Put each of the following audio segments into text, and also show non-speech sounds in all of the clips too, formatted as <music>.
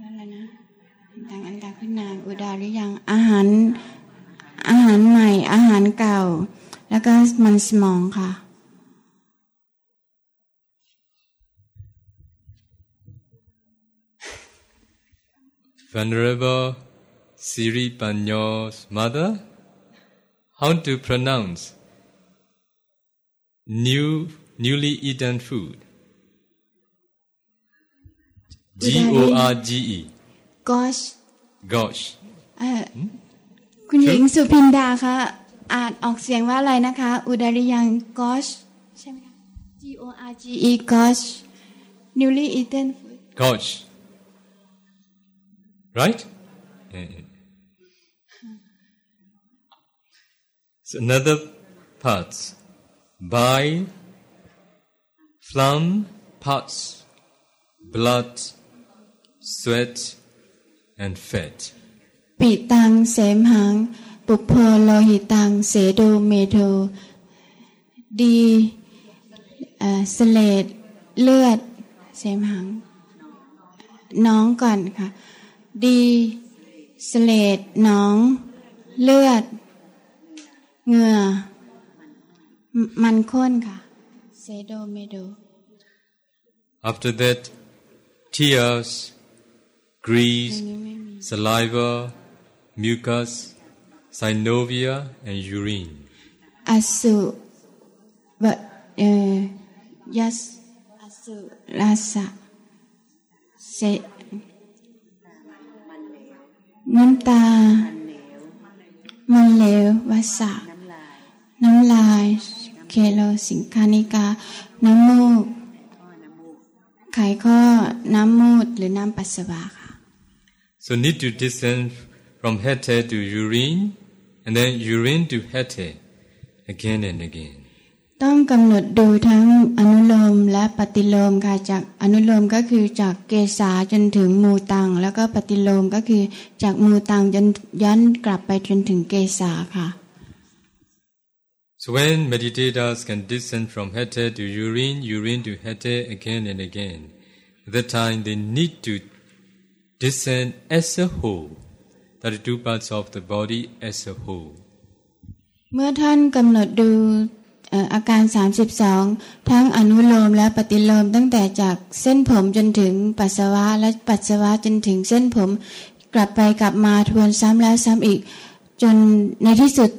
อะไรนะต่างอันตาขึ้นนางอุดาหรือยังอาหารอาหารใหม่ อาหารเก่า แล้วก็มันสมองค่ะ Venerable Siri Panyo's mother, how to pronounce new newly eaten food? G O R G E. gosh Gosh. เอ่อคุณหญิงสุพินดาคะอ่านออกเสียงว่าอะไรนะคะ อุดาริยัง gosh ใช่ไหมคะ G O R G E gosh newly eaten food Gosh. Right? Eh. So another parts. Bile, phlegm, parts, blood, sweat, and fat. ปีตังเสมหัง ปุพโพโลหิตังเสโดเมโทดีเอ่อสเลดเลือด เสมหัง น้องก่อนค่ะ ดีสเลดน้อง เลือดเหงื่อมมันข้นค่ะ เซโดเมโด After that, tears, grease, saliva, mucus, synovia, and urine. อสุบะเอ่อยัสอสุราสะเสน้ำตา มันเหลววาสะน้ำลาย เคโลสิงคานิกา น้ำมูก ไขข้อ น้ำมูดหรือน้ำปัสสาวะค่ะ So need to descend from hete to urine, and then urine to hete, again and again. ต้องกำหนดดูทั้งอนุโลมและปฏิโลมค่ะจากอนุโลมก็คือจากเกษาจนถึงมูตัง แล้วก็ปฏิโลมก็คือจากมูตังจนย้อนกลับไปจนถึงเกษาค่ะ So when meditators can descend from hete to urine, urine to hete again and again, at that time they need to descend as a whole, 32 parts of the body as a whole. เมื่อท่านกำหนดดูอาการ 32 ทั้งอนุโลมและปฏิโลมตั้งแต่จากเส้นผมจนถึงปัสสาวะและปัสสาวะจนถึงเส้นผม กลับไปกลับมาทวนซ้ำแล้วซ้ำอีก จนในที่สุด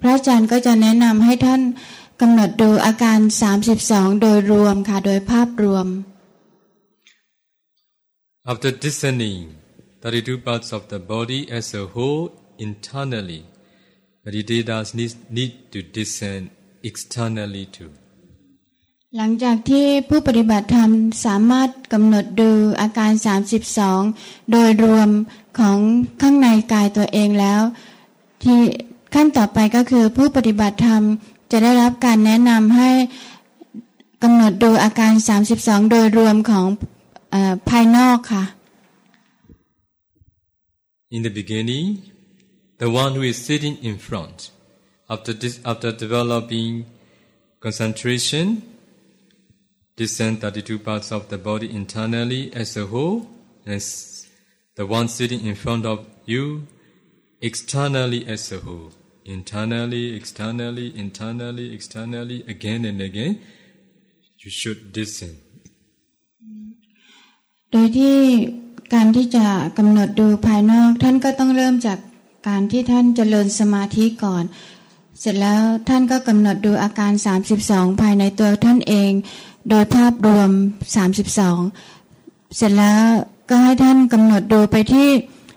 พระอาจารย์ก็จะแนะนำให้ท่านกำหนดดูอาการ 32 โดยรวมค่ะโดยภาพรวม After descending 32 parts of the body as a whole internally, meditators need, need to descend externally too. หลังจากที่ผู้ปฏิบัติธรรมสามารถกำหนดดูอาการ 32 โดยรวมของข้างในกายตัวเองแล้ว ที่ขั้นต่อไปก็คือผู้ปฏิบัติธรรมจะได้รับการแนะนำให้กำหนดดูอาการ 32 โดยรวมของ ภายนอกค่ะ In the beginning, the one who is sitting in front, after this, after developing concentration, descend 32 parts of the body internally as a whole, and s- the one sitting in front of you externally as a whole. Internally, externally, internally, externally, again and again, you should descend. โดยที่การที่จะกำหนดดูภายนอก ท่านก็ต้องเริ่มจากการที่ท่านเจริญสมาธิก่อน เสร็จแล้วท่านก็กำหนดดูอาการ 32 ภายในตัวท่านเอง โดยภาพรวม 32 เสร็จแล้วก็ให้ท่านกำหนดดูไปที่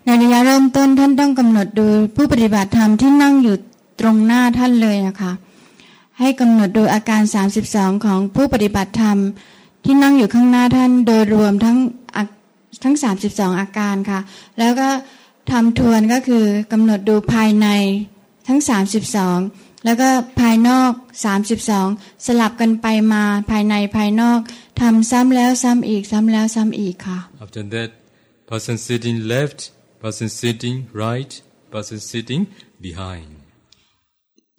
ในระยะเริ่มต้นท่านต้องกำหนดดูผู้ปฏิบัติธรรมที่นั่งอยู่ตรงหน้าท่านเลยนะคะให้กำหนดดูอาการ 32 ของผู้ปฏิบัติธรรม ที่นั่งอยู่ข้างหน้าท่านโดยรวมทั้งทั้ง 32 อาการค่ะ แล้วก็ทำทวนก็คือกำหนดดูภายในทั้ง 32 แล้วก็ภายนอก 32 สลับกันไปมาภายในภายนอกทำซ้ำแล้วซ้ำอีกซ้ำแล้วซ้ำอีกค่ะ After that, person sitting left, person sitting right, person sitting behind.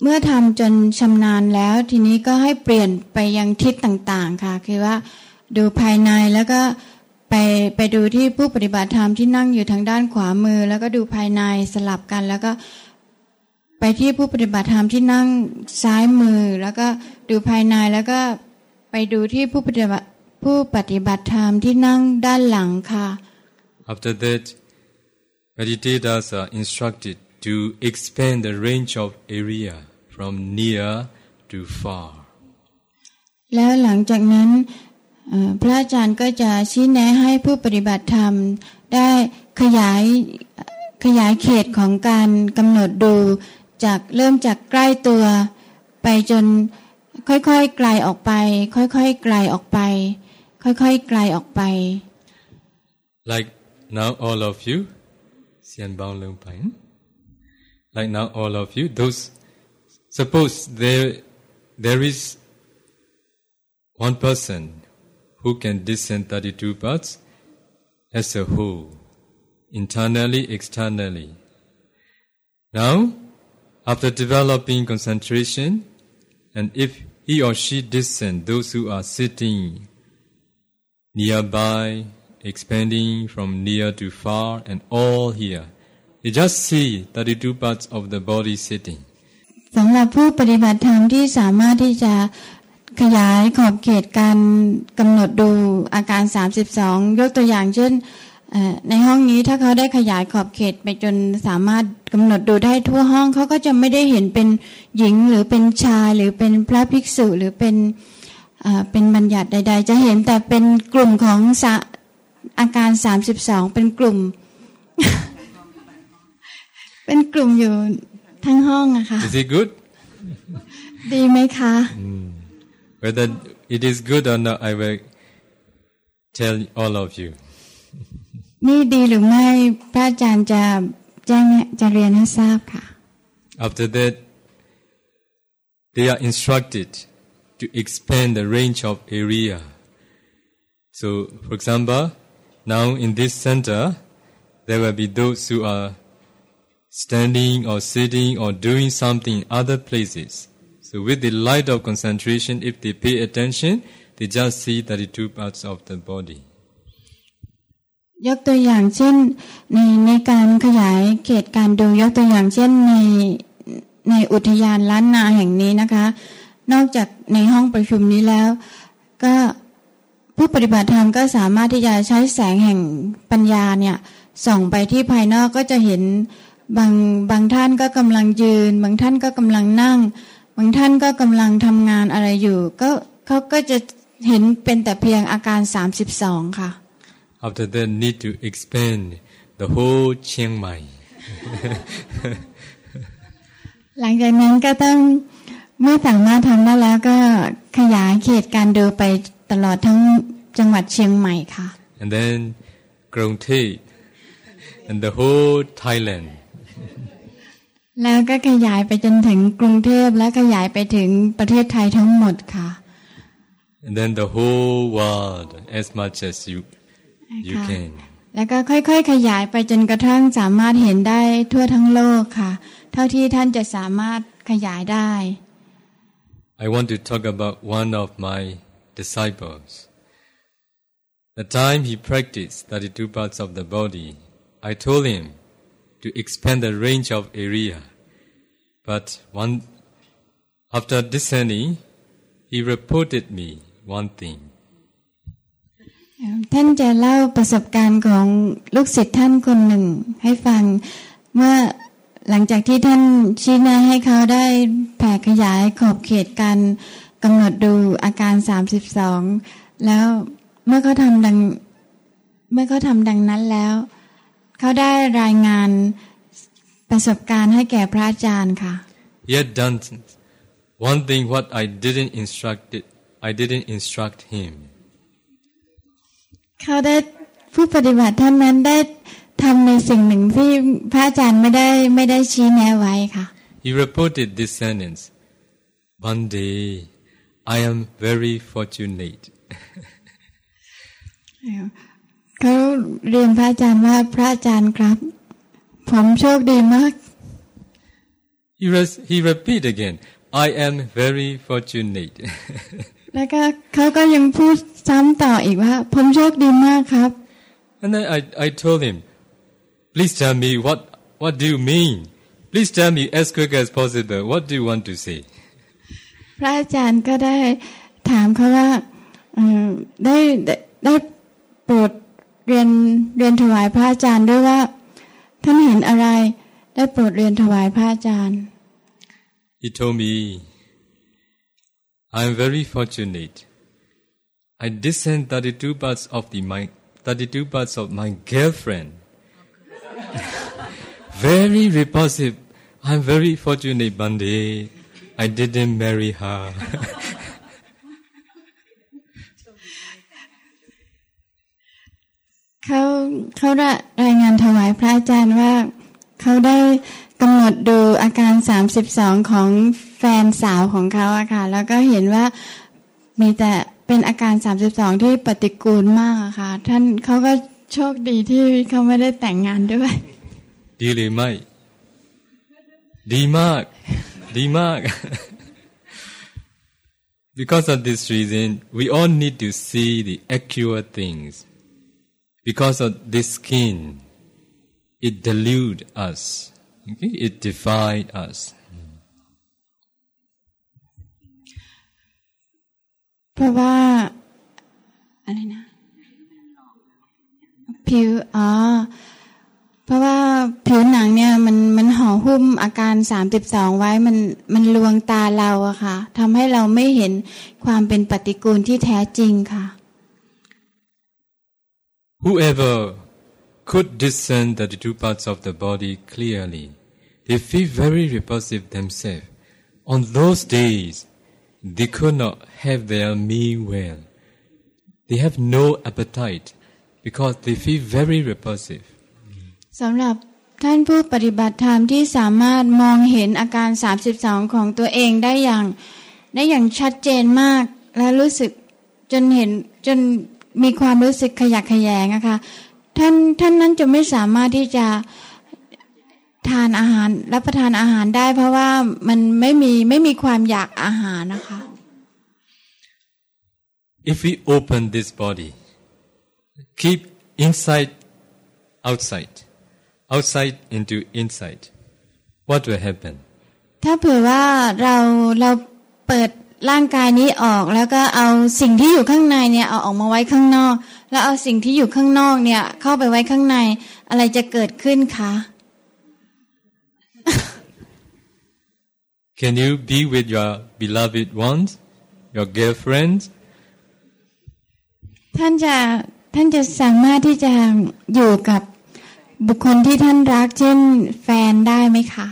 เมื่อทำจนชำนาญแล้ว ทีนี้ก็ให้เปลี่ยนไปยังทิศต่างๆค่ะ คือว่าดูภายในแล้วก็ไปไปดูที่ผู้ปฏิบัติธรรมที่นั่งอยู่ทางด้านขวามือ แล้วก็ดูภายในสลับกัน แล้วก็ไปที่ผู้ปฏิบัติธรรมที่นั่งซ้ายมือ แล้วก็ดูภายในแล้วก็ไปดูที่ผู้ปฏิบัติผู้ปฏิบัติธรรมที่นั่งด้านหลังค่ะ After that, meditators are instructed to expand the range of area from near to far. แล้วหลังจากนั้นเอ่อพระอาจารย์ก็จะชี้แนะให้ผู้ปฏิบัติธรรม ได้ขยายขยายเขตของการกำหนดดูจากเริ่มจากใกล้ตัว ไปจนค่อยๆไกลออกไป ค่อยๆไกลออกไป ค่อยๆไกลออกไป Like now, all of you, Sian Bao Lung Pain. Like now, all of you, those, suppose there, there is one person who can descend 32 parts as a whole, internally, externally. Now, after developing concentration, and if he or she descend those who are sitting nearby, expanding from near to far, and all here. You just see 32 parts of the body sitting. สำหรับผู้ปฏิบัติธรรมที่สามารถที่จะขยายขอบเขตการกำหนดดูอาการ 32 ยกตัวอย่างเช่นในห้องนี้ถ้าเขาได้ขยายขอบเขตไปจนสามารถกำหนดดูได้ทั่วห้องเขาก็จะไม่ได้เห็นเป็นหญิงหรือเป็นชายหรือเป็นพระภิกษุหรือเป็นเป็นบัญญัติใด ๆ จะเห็นแต่เป็นกลุ่มของอาการ 32 เป็นกลุ่ม เป็นกลุ่มอยู่ ทั้งห้องอะค่ะ Is it good? ดีไหมคะ Whether it is good or not, I will tell all of you. นี่ดีหรือไม่พระอาจารย์จะแจ้งจะเรียนให้ทราบค่ะ After that, they are instructed to expand the range of area. So, for example, now in this center, there will be those who are standing or sitting or doing something in other places. So, with the light of concentration, if they pay attention, they just see 32 parts of the body. ยกตัวอย่างเช่นในในการขยายเขตการดูยกตัวอย่างเช่นในในอุทยานล้านนาแห่งนี้นะคะ นอกจากในห้องประชุมนี้แล้ว ก็ผู้ปฏิบัติธรรมก็สามารถที่จะใช้แสงแห่งปัญญาเนี่ยส่องไปที่ภายนอกก็จะเห็น บางบางท่านก็กำลังยืน บางท่านก็กำลังนั่ง บางท่านก็กำลังทำงานอะไรอยู่ ก็เขาก็จะเห็นเป็นแต่เพียงอาการ 32 ค่ะ After that, need to expand the whole Chiang Mai. หลังจากนั้นก็ต้องเมื่อสามารถทำได้แล้วก็ขยายเขตการดูไปตลอดทั้งจังหวัดเชียงใหม่ค่ะ and then Krong Thep, and the whole Thailand. แล้วก็ขยายไปจนถึงกรุงเทพและขยายไปถึงประเทศไทยทั้งหมดค่ะ And then the whole world as much as you you ค่ะ can. แล้วก็ค่อยๆ ขยายไปจนกระทั่งสามารถเห็นได้ทั่วทั้งโลกค่ะ เท่าที่ท่านจะสามารถขยายได้ I want to talk about one of my disciples. The time he practiced 32 parts of the body, I told him to expand the range of area. But one, after descending, he reported me one thing. ท่านจะเล่าประสบการณ์ของลูกศิษย์ท่านคนหนึ่งให้ฟัง เมื่อหลังจากที่ท่านชี้แนะให้เขาได้แผ่ขยายขอบเขตการกำหนดดูอาการ 32 แล้วเมื่อเขาทำดังเมื่อเขาทำดังนั้นแล้ว เขาได้รายงานประสบการณ์ให้แก่พระอาจารย์ค่ะ He had done one thing what I didn't instruct it, I didn't instruct him. เขาได้ผู้ปฏิบัติท่านนั้นได้ทำในสิ่งหนึ่งที่พระอาจารย์ไม่ได้ไม่ได้ชี้แนะไว้ค่ะ He reported this sentence One day I am very fortunate. เขาเรียนพระอาจารย์ว่าพระอาจารย์ครับ ผมโชคดีมาก He, res- he repeat again I am very fortunate. แล้วก็เขาก็ยังพูดซ้ำต่ออีกว่า ผมโชคดีมากครับ And then I, I told him, please tell me what, what do you mean? Please tell me as quick as possible. What do you want to say? พระอาจารย์ก็ได้ถามเขาว่าได้ได้ได้โปรด เรียนเรียนถวายพระอาจารย์ด้วยว่า ท่านเห็นอะไรได้โปรดเรียนถวายพระอาจารย์ He told me I am very fortunate I descend 32 parts of the my 32 parts of my girlfriend very repulsive I'm very fortunate Bande I didn't marry her เขาเขารายงานถวายพระอาจารย์ว่าเขาได้กำหนดดูอาการสามสิบสองของแฟนสาวของเขาอะค่ะ แล้วก็เห็นว่ามีแต่เป็นอาการสามสิบสองที่ปฏิกูลมากอะค่ะ ท่านเขาก็โชคดีที่เขาไม่ได้แต่งงานด้วย ดีเลยไหมดีมาก ดีมาก because of this reason we all need to see the accurate things because of this skin it delude us okay it divide us เพราะว่าอะไรนะผิวอ๋อเพราะว่าผิวหนังเนี่ยมันมันห่อหุ้มอาการสามสิบสองไว้มันมันลวงตาเราอะค่ะทำให้เราไม่เห็นความเป็นปฏิกูลที่แท้จริงค่ะ Whoever could discern the two parts of the body clearly, they feel very repulsive themselves. On those days, they could not have their meal well. They have no appetite because they feel very repulsive. สำหรับท่านผู้ปฏิบัติธรรมที่สามารถมองเห็นอาการ 32 ของตัวเองได้อย่างได้อย่างชัดเจนมาก และรู้สึกจนเห็นจน มีความรู้สึกขยักขยงนะคะท่านท่านนั้นจะไม่สามารถที่จะทานอาหารรับประทานอาหารได้ เพราะว่ามันไม่มีไม่มีความอยากอาหารนะคะ If we open this body, keep inside, outside, outside into inside, what will happen? ถ้าเผื่อว่าเราเราเปิด ร่างกายนี้ออกแล้วก็เอาสิ่งที่อยู่ข้างในเนี่ยเอาออกมาไว้ข้างนอก แล้วเอาสิ่งที่อยู่ข้างนอกเนี่ย เข้าไปไว้ข้างในอะไรจะเกิดขึ้นคะ Can you be with your beloved ones, your girlfriends? ท่านจะท่านจะสามารถที่จะอยู่กับบุคคลที่ท่านรักเช่นแฟนได้ไหมคะ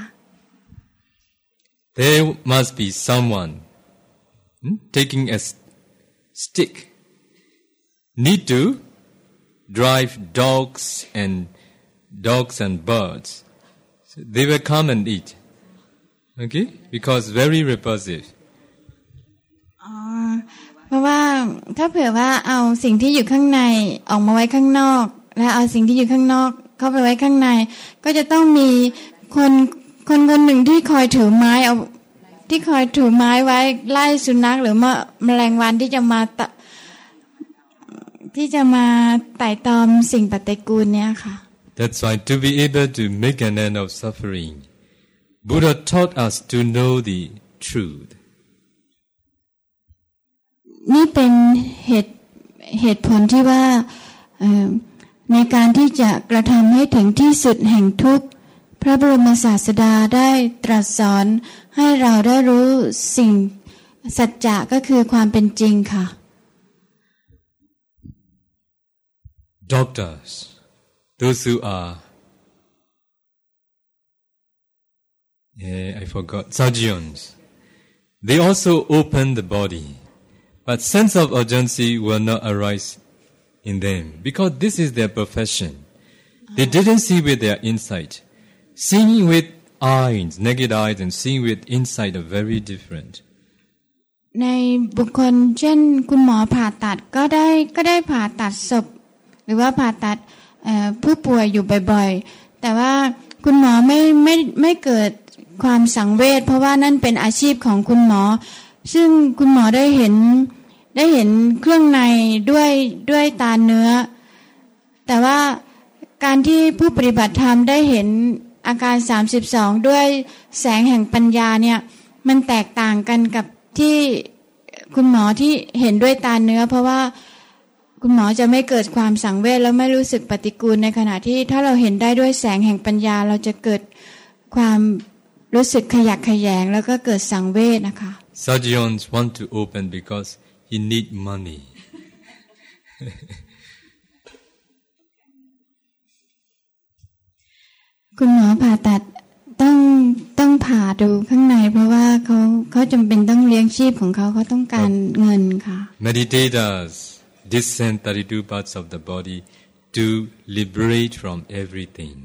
There must be someone hmm, taking a s- stick, need to drive dogs and dogs and birds. So they will come and eat. Okay? Because very repulsive. อ๋อเพราะว่าถ้าเผื่อว่าเอาสิ่งที่อยู่ข้างในออกมาไว้ข้างนอก แล้วเอาสิ่งที่อยู่ข้างนอก เข้าไปไว้ข้างใน ก็จะต้องมีคนคนคนหนึ่งที่คอยถือไม้เอา ที่คอยถือไม้ไว้ไล่สุนัขหรือว่าแมลงวันที่จะมาตะที่จะมาไต่ตอมสิ่งปฏิกูลเนี่ยค่ะ That's why to be able to make an end of suffering, Buddha taught us to know the truth. นี่เป็นเหตุเหตุผลที่ว่าเอ่อในการที่จะกระทำให้ถึงที่สุดแห่งทุกข์ พระบรมศาสดาได้ตรัสสอนให้เราได้รู้สิ่งสัจจะก็คือความเป็นจริงค่ะ Doctors, those who are, yeah, I forgot, surgeons, they also open the body, but sense of urgency will not arise in them because this is their profession. They didn't see with their insight. Seeing with eyes, naked eyes, and seeing with insight are very different. ในบุคคลเช่นคุณหมอผ่าตัดก็ได้ก็ได้ผ่าตัดศพ หรือว่าผ่าตัดผู้ป่วยอยู่บ่อยๆ แต่ว่าคุณหมอไม่ไม่ไม่เกิดความสังเวชเพราะว่านั่นเป็นอาชีพของคุณหมอ ซึ่งคุณหมอได้เห็นได้เห็นเครื่องในด้วยด้วยตาเนื้อ แต่ว่าการที่ผู้ปฏิบัติธรรมได้เห็น อาการ 32 ด้วยแสงแห่งปัญญาเนี่ยมันแตกต่างกันกับที่คุณหมอที่เห็นด้วยตาเนื้อ เพราะว่าคุณหมอจะไม่เกิดความสังเวชแล้วไม่รู้สึกปฏิกูลในขณะที่ถ้าเราเห็นได้ด้วยแสงแห่งปัญญา เราจะเกิดความรู้สึกขยักขยงแล้วก็เกิดสังเวชนะคะ Surgeons want to open because he need money คุณหมอผ่าตัดต้องต้องผ่าดูข้างใน เพราะว่าเขาเขาจำเป็นต้องเลี้ยงชีพของเขาเขาต้องการเงินค่ะ Meditators descend 32 parts of the body to liberate from everything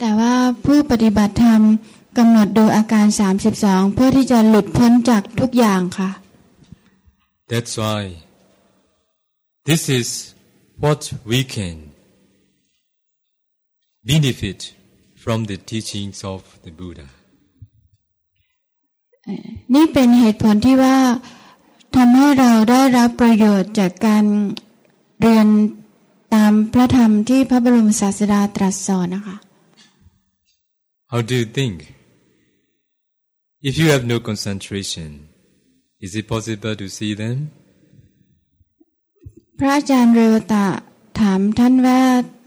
แต่ว่าผู้ปฏิบัติธรรมกำหนดดูอาการ 32 เพื่อที่จะหลุดพ้นจากทุกอย่างค่ะ That's why this is what we can benefit from the teachings of the Buddha นี่เป็นเหตุผลที่ว่าทำให้เราได้รับประโยชน์จากการเรียนตามพระธรรมที่พระบรมศาสดาตรัสสอนนะคะ How do you think? If you have no concentration, is it possible to see them? พระอาจารย์เรวตะ ถามท่านว่า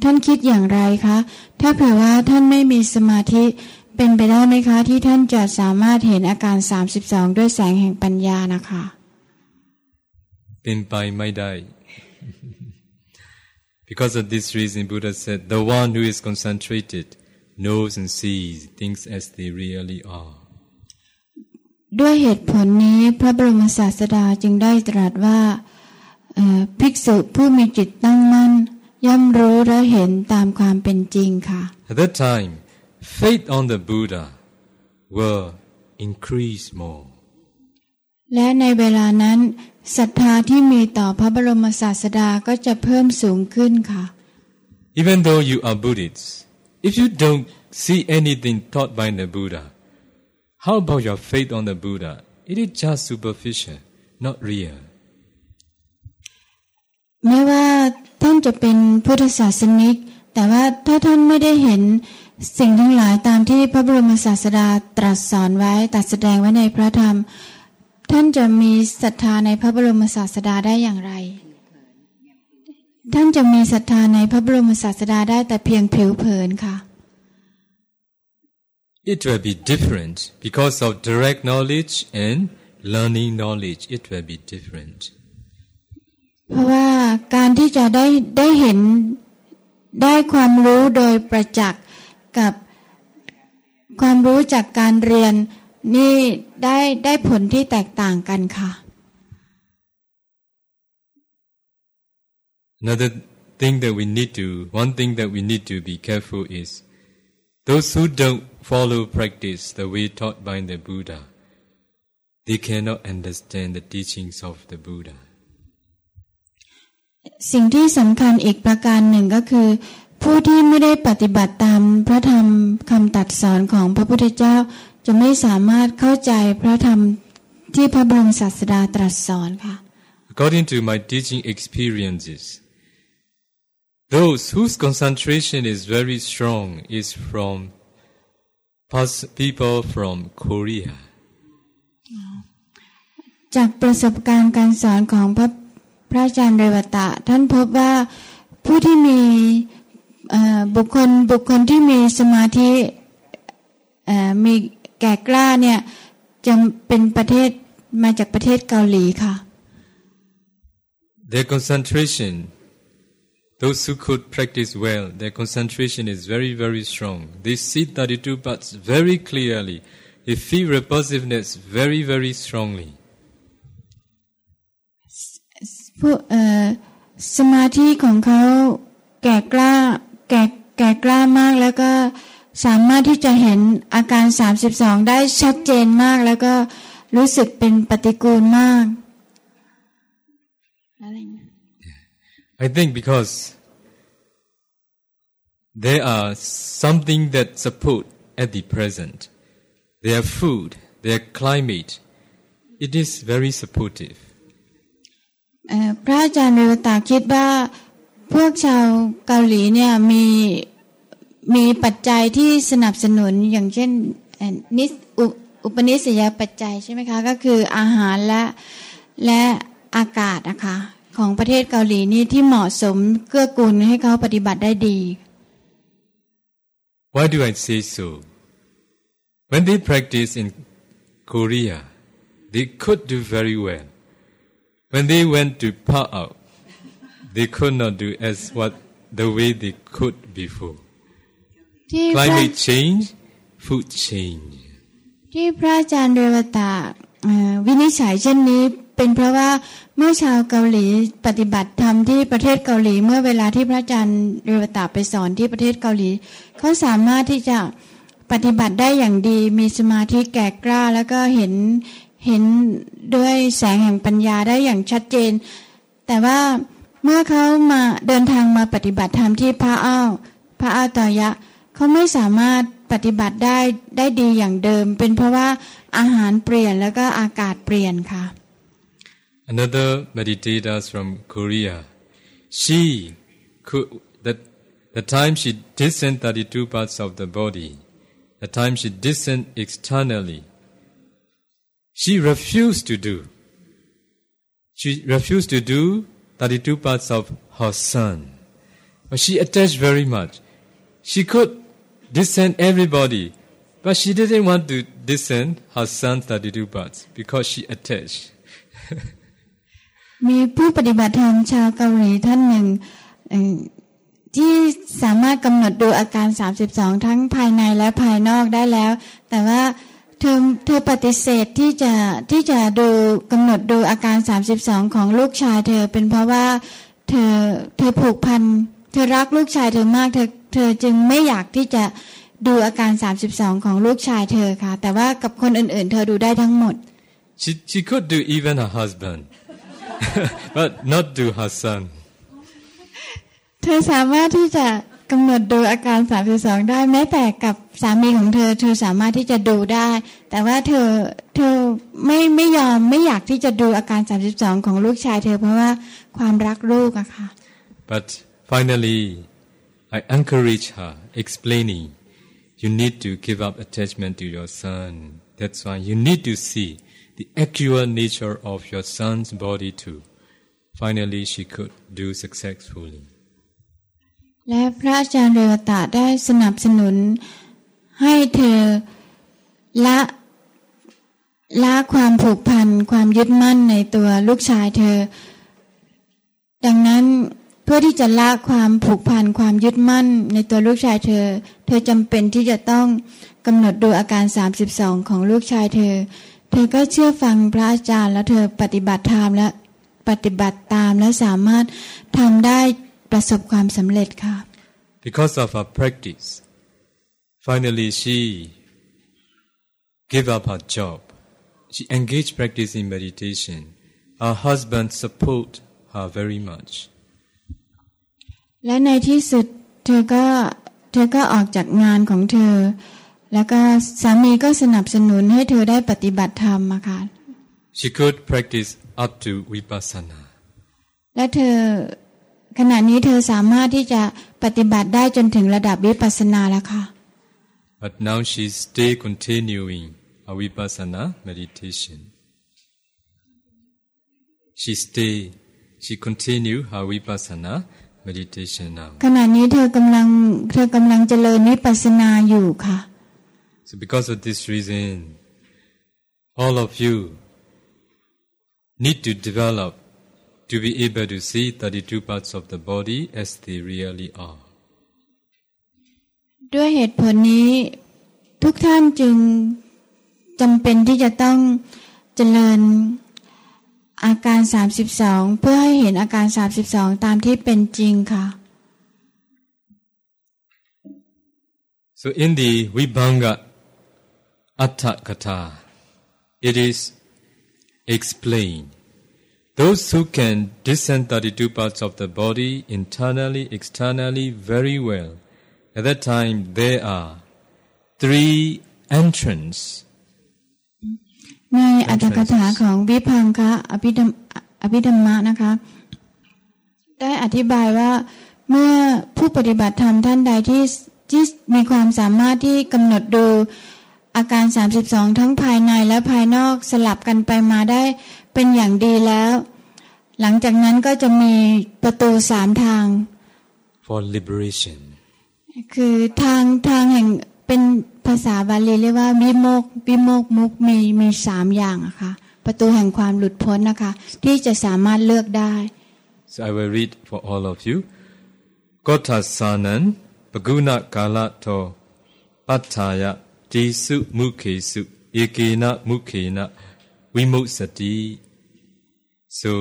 ท่านคิดอย่างไรคะ ถ้าเผื่อว่าท่านไม่มีสมาธิเป็นไปได้ไหมคะ ที่ท่านจะสามารถเห็นอาการ 32 ด้วยแสงแห่งปัญญานะคะ เป็นไปไม่ได้ Because of this reason, Buddha said, the one who is concentrated knows and sees things as they really are. ด้วยเหตุผลนี้พระบรมศาสดาจึงได้ตรัสว่า ภิกษุผู้มีจิตตั้งมั่นย่อมรู้และเห็นตามความเป็นจริงค่ะ At that time, faith on the Buddha will increase more. และในเวลานั้นศรัทธาที่มีต่อพระบรมศาสดาก็จะเพิ่มสูงขึ้นค่ะ Even though you are Buddhists, if you don't see anything taught by the Buddha, how about your faith on the Buddha? It is just superficial, not real. แม้ว่าท่านจะเป็นพุทธศาสนิก แต่ว่าถ้าท่านไม่ได้เห็นสิ่งทั้งหลายตามที่พระบรมศาสดาตรัสสอนไว้ตัดแสดงไว้ในพระธรรม ท่านจะมีศรัทธาในพระบรมศาสดาได้อย่างไร ท่านจะมีศรัทธาในพระบรมศาสดาได้แต่เพียงผิวเผินค่ะ It will be different because of direct knowledge and learning knowledge. It will be different. เพราะว่าการที่จะได้ได้เห็นได้ความรู้โดยประจักษ์กับความรู้จากการเรียนนี่ได้ได้ผลที่แตกต่างกันค่ะ Another thing that we need to, one thing that we need to be careful is those who don't follow practice the way taught by the Buddha, they cannot understand the teachings of the Buddha. สิ่งที่สำคัญอีกประการหนึ่งก็คือ ผู้ที่ไม่ได้ปฏิบัติตามพระธรรมคำตัดสอนของพระพุทธเจ้า จะไม่สามารถเข้าใจพระธรรมที่พระบรมศาสดาตรัสสอนค่ะ According to my teaching experiences, those whose concentration is very strong is from people from Korea. จากประสบการณ์การสอนของพระพ ระอาจารย์เรวตะ ท่านพบว่าผู้ที่มีบุคคลบุคคลที่มีสมาธิมีแก่กล้าเนี่ยจะเป็นประเทศมาจากประเทศเกาหลีค่ะ Their concentration those who could practice well their concentration is very very strong they see 32 parts very clearly they feel repulsiveness very very strongly ผู้สมาธิของเขาแก่กล้าแก่แก่กล้ามากแล้วก็สามารถที่จะเห็นอาการ 32 ได้ชัดเจนมากแล้วก็รู้สึกเป็นปฏิกูลมาก I think because there are something that support at the present their food their climate it is very supportive พระอาจารย์เรวตาคิดว่าพพวกชาวเกาหลีเนี่ยมีมีปัจจัยที่สนับสนุนอย่างเช่นนิสอุปนิสัยปัจจัยใช่ไหมคะก็คืออาหารและและอากาศนะคะของประเทศเกาหลีนี่ที่เหมาะสมเกื้อกูลให้เขาปฏิบัติได้ดี Why do I say so? When they practice in Korea, they could do very well. When they went to Pa'ao, they could not do as what the way they could before. Climate change, food change. ที่พระอาจารย์เรวตาวินิจฉัยเช่นนี้เป็นเพราะว่าเมื่อชาวเกาหลีปฏิบัติธรรมที่ประเทศเกาหลี เมื่อเวลาที่พระอาจารย์เรวตาไปสอนที่ประเทศเกาหลี เขาสามารถที่จะปฏิบัติได้อย่างดีมีสมาธิแก่กล้า แล้วก็เห็น เห็นด้วยแสงแห่งปัญญาได้อย่างชัดเจน แต่ว่าเมื่อเขามาเดินทางมาปฏิบัติธรรมที่พระอ้าวพระอ้าวตอยะ เขาไม่สามารถปฏิบัติได้ได้ดีอย่างเดิม เป็นเพราะว่าอาหารเปลี่ยนแล้วก็อากาศเปลี่ยนค่ะ Another meditator from Korea she could that the time she descend 32 parts of the body the time she descend externally she refused to do she refused to do 32 parts of her son but she attached very much she could descend everybody, but she didn't want to descend her son's 32 parts because she attached. <laughs> มีผู้ปฏิบัติธรรมชาวเกาหลีท่านหนึ่งที่สามารถกำหนดดูอาการ 32 ทั้งภายในและภายนอกได้แล้ว แต่ว่า เธอเธอปฏิเสธที่จะที่จะดูกำหนดดูอาการ 32 ของลูกชาย เธอเป็นเพราะว่าเธอเธอผูกพันเธอรักลูกชายเธอมากเธอเธอจึงไม่อยากที่จะดูอาการ 32 ของลูกชายเธอค่ะ แต่ว่ากับคนอื่น ๆ เธอดูได้ทั้งหมด she she could do even her husband but not do her son เธอสามารถที่จะ กำหนดดูอาการ 32 ได้แม้แต่กับสามีของเธอ เธอสามารถที่จะดูได้ แต่ว่าเธอเธอไม่ไม่ยอมไม่อยากที่จะดูอาการ 32 ของลูกชาย เธอเพราะว่าความรักลูกอะค่ะ but finally I encourage her, explaining, you need to give up attachment to your son. That's why you need to see the actual nature of your son's body too. Finally, she could do successfully. และพระอาจารย์เรวตาได้สนับสนุน ให้เธอละละความผูกพันความยึดมั่นในตัวลูกชายเธอ ดังนั้นเพื่อที่จะละความผูกพันความยึดมั่นในตัวลูกชายเธอ เธอจำเป็นที่จะต้องกำหนดดูอาการ 32 ของลูกชายเธอ เธอก็เชื่อฟังพระอาจารย์แล้วเธอปฏิบัติธรรมและปฏิบัติตามและสามารถทำได้ ประสบความสำเร็จค่ะ Because of her practice finally she gave up her job she engaged practice in meditation her husband support her very much และในที่สุดเธอก็เธอก็ออกจากงานของเธอ แล้วก็สามีก็สนับสนุนให้เธอได้ปฏิบัติธรรมมาค่ะ She could practice up to vipassana และเธอ ขณะนี้เธอสามารถที่จะปฏิบัติได้จนถึงระดับวิปัสสนาแล้วค่ะ But now she stay continuing a vipassana meditation. She stay, she continue her vipassana meditation now ขณะนี้เธอกำลังเธอกำลังเจริญวิปัสสนาอยู่ค่ะ so because of this reason all of you need to develop to be able to see 32 parts of the body as they really are ด้วยเหตุผลนี้ ทุกท่านจึงจำเป็นที่จะต้องเจริญอาการ 32 เพื่อให้เห็นอาการ 32 ตามที่เป็นจริงค่ะ So in the Vibhanga Atta Katha it is explained those who can discern 32 parts of the body internally externally very well at that time there are three entrance ในอัตถกถาของวิพังคะอภิธรรมอภิธรรมะนะคะ ได้อธิบายว่าเมื่อผู้ปฏิบัติธรรมท่านใดที่ที่มีความสามารถที่กำหนดดูอาการ 32 ทั้งภายในและภายนอกสลับกันไปมาได้ เป็นอย่างดีแล้ว หลังจากนั้นก็จะมีประตูสามทาง for liberation คือทางทางแห่งเป็นภาษาบาลีเรียกว่าวิโมกวิโมกมุกมีมีสามอย่างอะคะ่ะประตูแห่งความหลุดพ้นนะคะ ที่จะสามารถเลือกได้ so I will read for all of you กฏสานันปกุณกาลโตปัตฐายะจีสุมุขีสุเอเกนะมุขีนะ တိ so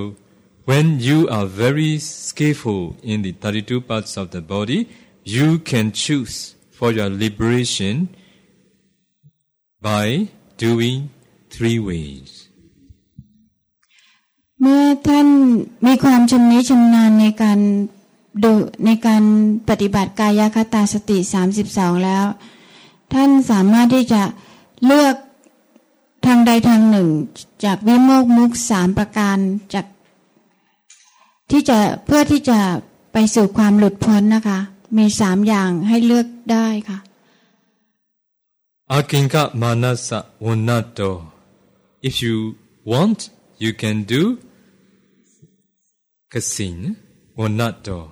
when you are very skillful in the 32 parts of the body you can choose for your liberation by doing three ways เมื่อท่านมีความชำนิชำนาญในการดูในการปฏิบัติกายคตาสติ 32 แล้ว ท่านสามารถที่จะเลือก ทางใดทางหนึ่ง จากวิโมกมุกสามประการจากที่จะเพื่อที่จะไปสู่ความหลุดพ้นนะคะ มีสามอย่างให้เลือกได้ค่ะอากิงกะมานัสะวันนัตโต if you want you can do kasin one not door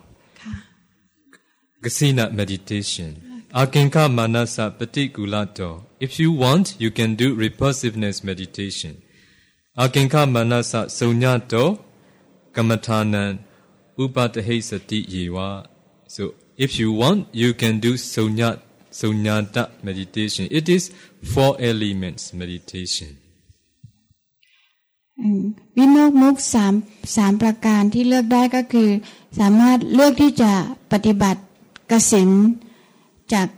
kasina meditation akinka manasa patikulato if you want you can do repulsiveness meditation akinka manasa sunyato kamathanan upatahesati yewa so if you want you can do sunyat sunyata meditation it is four elements meditation วิโมกมุกสามสามประการที่เลือกได้ก็คือ สามารถเลือกที่จะปฏิบัติกสินจาก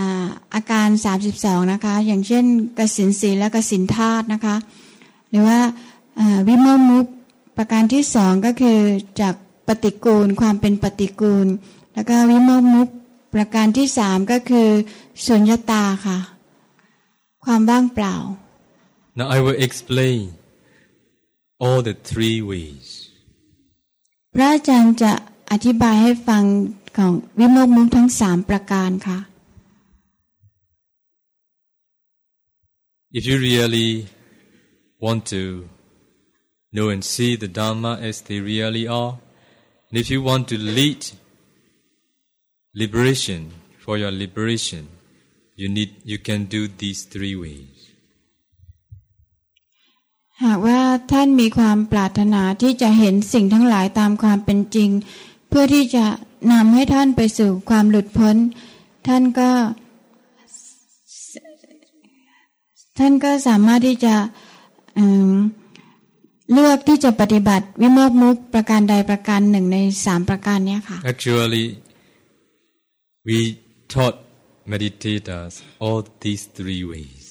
อาอาการ 32 นะคะ อย่างเช่นกสินสีและกสินธาตุนะคะ หรือว่าวิโมกมุกประการที่สองก็คือจากปฏิกูลความเป็นปฏิกูล แล้วก็วิโมกมุกประการที่สามก็คือสุญญตาค่ะ ความว่างเปล่า Now I will explain all the three ways พระอาจารย์จะอธิบายให้ฟังของวิโมกมุกทั้งสามประการค่ะ If you really want to know and see the Dharma as they really are, and if you want to lead liberation for your liberation, you need you can do these three ways. หากว่าท่านมีความปรารถนาที่จะเห็นสิ่งทั้งหลายตามความเป็นจริง เพื่อที่จะนำให้ท่านไปสู่ความหลุดพ้น ท่านก็ ท่านก็สามารถที่จะเลือกที่จะปฏิบัติวิโมกมุกประการใดประการหนึ่งในสามประการนี้ค่ะ Actually we taught meditators all these three ways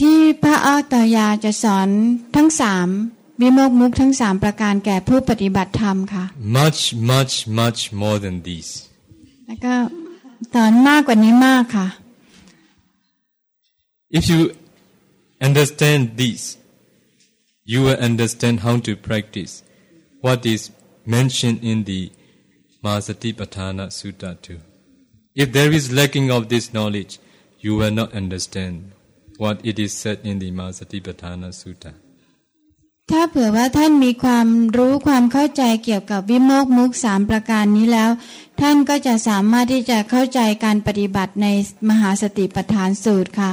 ที่พระอัตยาจะสอนทั้งสามวิโมกมุกทั้งสามประการแก่ผู้ปฏิบัติธรรมค่ะ much much much more than these แล้วก็สอนมากกว่านี้มากค่ะ if you understand this you will understand how to practice what is mentioned in the Mahasatipatthana Sutta too if there is lacking of this knowledge you will not understand what it is said in the Mahasatipatthana Sutta ถ้าเผื่อว่าท่านมีความรู้ความเข้าใจเกี่ยวกับวิโมกมุกสามประการนี้แล้ว ท่านก็จะสามารถที่จะเข้าใจการปฏิบัติในมหาสติปัฏฐานสูตรค่ะ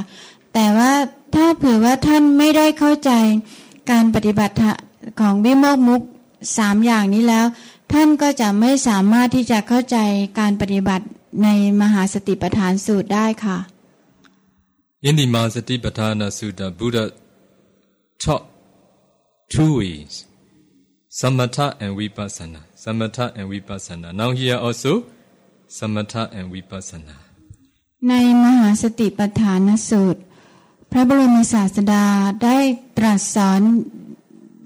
แต่ว่าถ้าเผื่อว่าท่านไม่ได้เข้าใจการปฏิบัติของวิโมกมุกสามอย่างนี้แล้ว ท่านก็จะไม่สามารถที่จะเข้าใจการปฏิบัติในมหาสติปัฏฐานสูตรได้ค่ะ In the Mahasatipatthana Sutta, Buddha taught two ways, samatha and vipassana. Samatha and vipassana. Now here also, samatha and vipassana. ในมหาสติปัฏฐานสูตร พระบรมศาสดาได้ตรัสสอน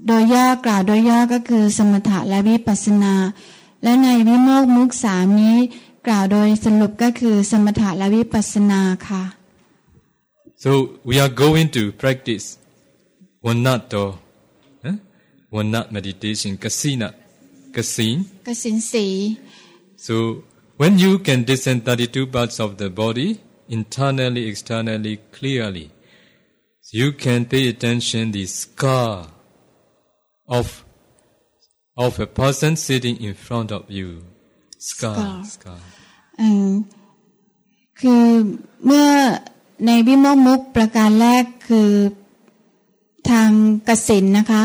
โดยย่อกล่าวโดยย่อก็คือสมถะและวิปัสสนา และในวิโมกมุกสามนี้ กล่าวโดยสรุปก็คือสมถะและวิปัสสนาค่ะ So we are going to practice one not one not meditation, kasina, kasin. กสินสี So when you can discern 32 parts of the body internally, externally, clearly, you can pay attention the scar of of a person sitting in front of you. Scar, Scar. scar. เอ่อคือเมื่อในวิโมกข์มุกประการแรกคือทางกสินนะคะ